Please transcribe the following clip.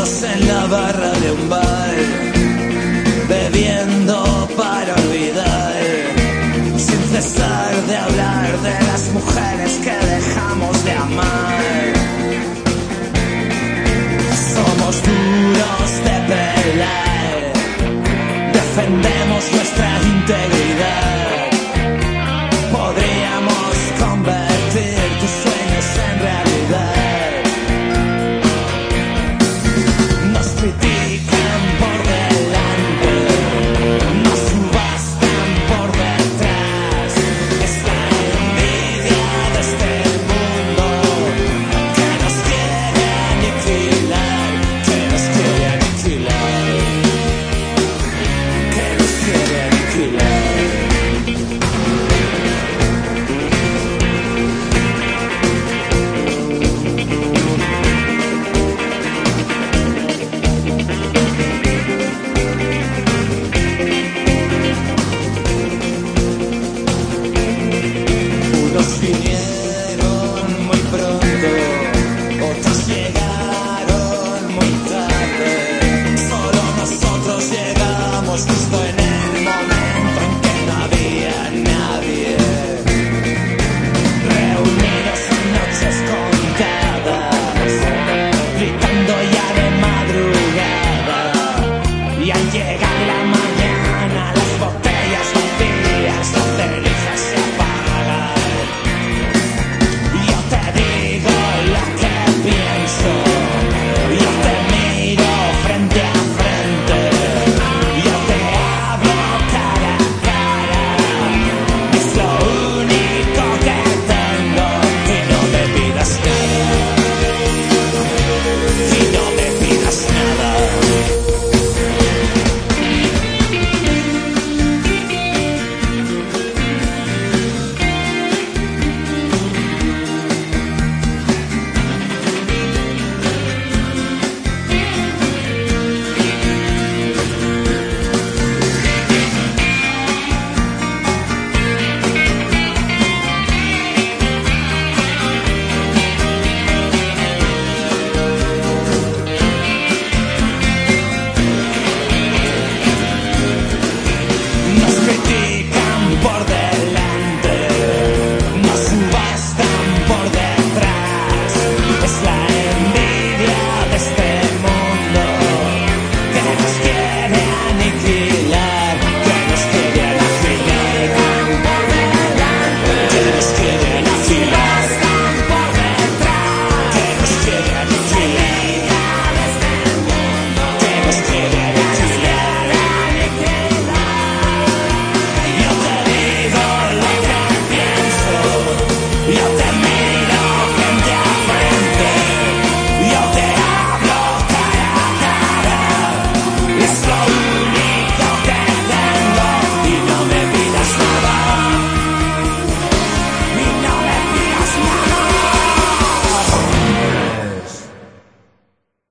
en la barra de un bar, bebiendo para olvidar, sin cesar de hablar de las mujeres que dejamos de amar. hemos visto en el momento en que no había nadie. Reunidos en noches contadas, gritando ya de madrugada. Y al llegar la mañana, las botellas.